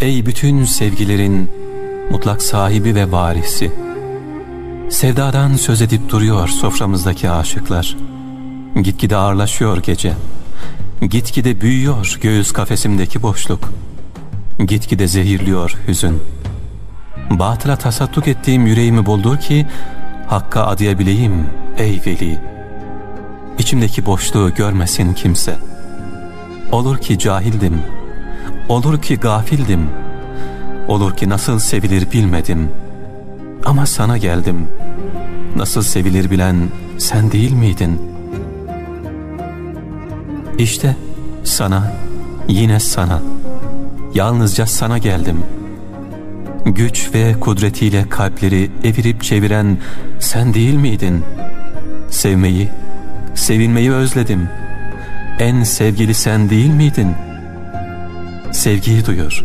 Ey bütün sevgilerin mutlak sahibi ve varisi! Sevdadan söz edip duruyor soframızdaki aşıklar. Gitgide ağırlaşıyor gece. Gitgide büyüyor göğüs kafesimdeki boşluk. Gitgide zehirliyor hüzün. Batıla tasadduk ettiğim yüreğimi buldu ki Hakka adayabileyim ey veli. İçimdeki boşluğu görmesin kimse. Olur ki cahildim. Olur ki gafildim. Olur ki nasıl sevilir bilmedim. Ama sana geldim. Nasıl sevilir bilen sen değil miydin? İşte sana, yine sana, yalnızca sana geldim. Güç ve kudretiyle kalpleri evirip çeviren sen değil miydin? Sevmeyi, sevilmeyi özledim. En sevgili sen değil miydin? Sevgiyi duyur.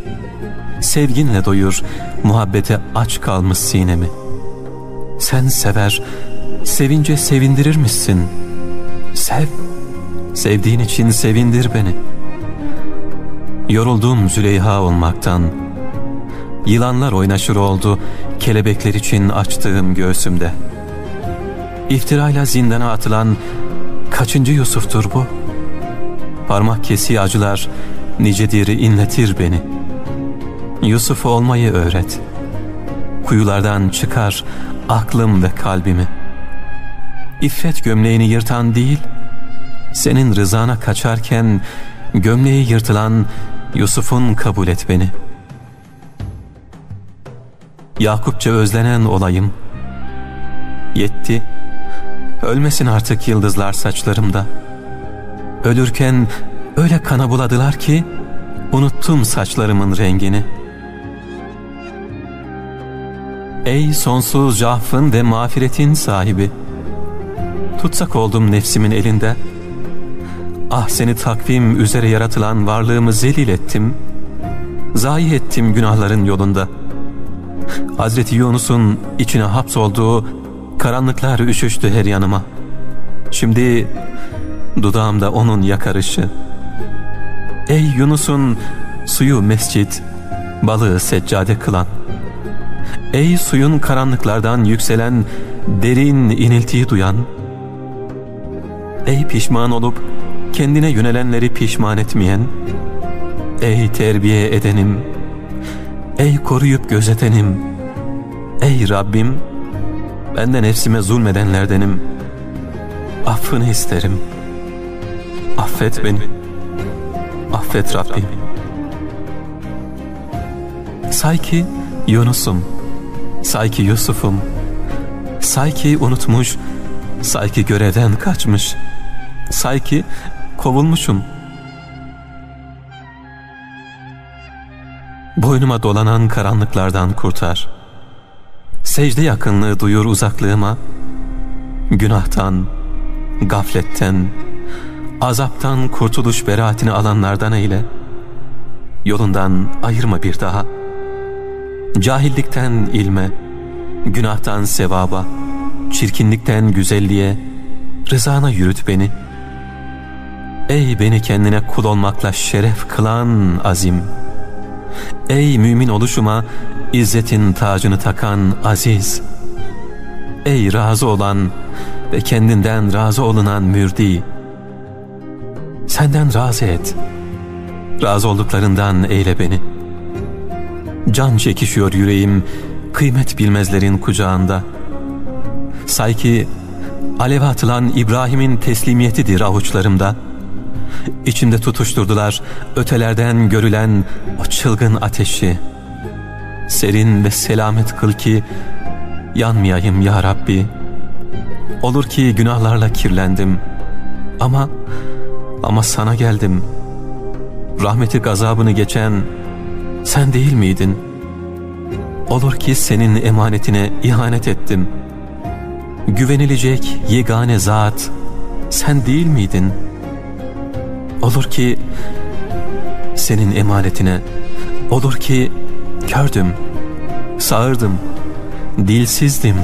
Sevginle doyur, muhabbete aç kalmış sinemi. Sen sever, sevince sevindirir misin? Sev, sevdiğin için sevindir beni. Yoruldum Züleyha olmaktan. Yılanlar oynaşır oldu kelebekler için açtığım göğsümde. İftirayla zindana atılan kaçıncı Yusuf'tur bu? Parmak kesiği acılar nicedir inletir beni. Yusuf olmayı öğret. Kuyulardan çıkar aklım ve kalbimi. İffet gömleğini yırtan değil, senin rızana kaçarken gömleği yırtılan Yusuf'un kabul et beni. Yakupça özlenen olayım. Yetti, ölmesin artık yıldızlar saçlarımda. Ölürken öyle kana buladılar ki unuttum saçlarımın rengini. Ey sonsuz cafın ve mağfiretin sahibi! Tutsak oldum nefsimin elinde. Ah seni takvim üzere yaratılan varlığımı zelil ettim. Zayi ettim günahların yolunda. Hazreti Yunus'un içine hapsolduğu karanlıklar üşüştü her yanıma. Şimdi dudağımda onun yakarışı. Ey Yunus'un suyu mescit, balığı seccade kılan. Ey suyun karanlıklardan yükselen derin iniltiyi duyan. Ey pişman olup kendine yönelenleri pişman etmeyen. Ey terbiye edenim. Ey koruyup gözetenim. Ey Rabbim ben de nefsime zulmedenlerdenim. Affını isterim. Affet beni. Affet Rabbim. Say ki Yunus'um. Say ki Yusuf'um. Say ki unutmuş. Say ki görevden kaçmış. Say ki kovulmuşum. Boynuma dolanan karanlıklardan kurtar. Secde yakınlığı duyur uzaklığıma. Günahtan, gafletten, azaptan kurtuluş beraatini alanlardan eyle. Yolundan ayırma bir daha. Cahillikten ilme, günahtan sevaba, çirkinlikten güzelliğe, rızana yürüt beni. Ey beni kendine kul olmakla şeref kılan azim. Ey mümin oluşuma İzzetin tacını takan aziz. Ey razı olan ve kendinden razı olunan mürdi. Senden razı et. Razı olduklarından eyle beni. Can çekişiyor yüreğim kıymet bilmezlerin kucağında. Say ki alev atılan İbrahim'in teslimiyetidir avuçlarımda. İçimde tutuşturdular ötelerden görülen o çılgın ateşi serin ve selamet kıl ki yanmayayım ya Rabbi. Olur ki günahlarla kirlendim ama ama sana geldim. Rahmeti gazabını geçen sen değil miydin? Olur ki senin emanetine ihanet ettim. Güvenilecek yegane zat sen değil miydin? Olur ki senin emanetine, olur ki Kördüm, sağırdım, dilsizdim.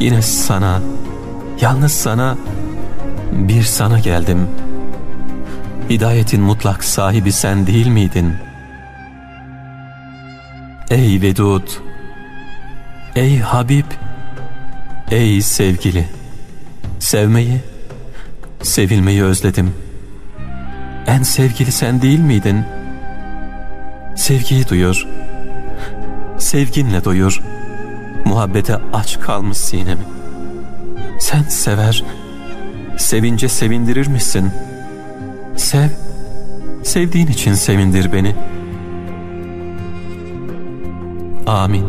Yine sana, yalnız sana, bir sana geldim. Hidayetin mutlak sahibi sen değil miydin? Ey Vedud, ey Habib, ey sevgili, sevmeyi, sevilmeyi özledim. En sevgili sen değil miydin? Sevgiyi duyur, sevginle doyur, muhabbete aç kalmış sinemi. Sen sever, sevince sevindirir misin? Sev, sevdiğin için sevindir beni. Amin.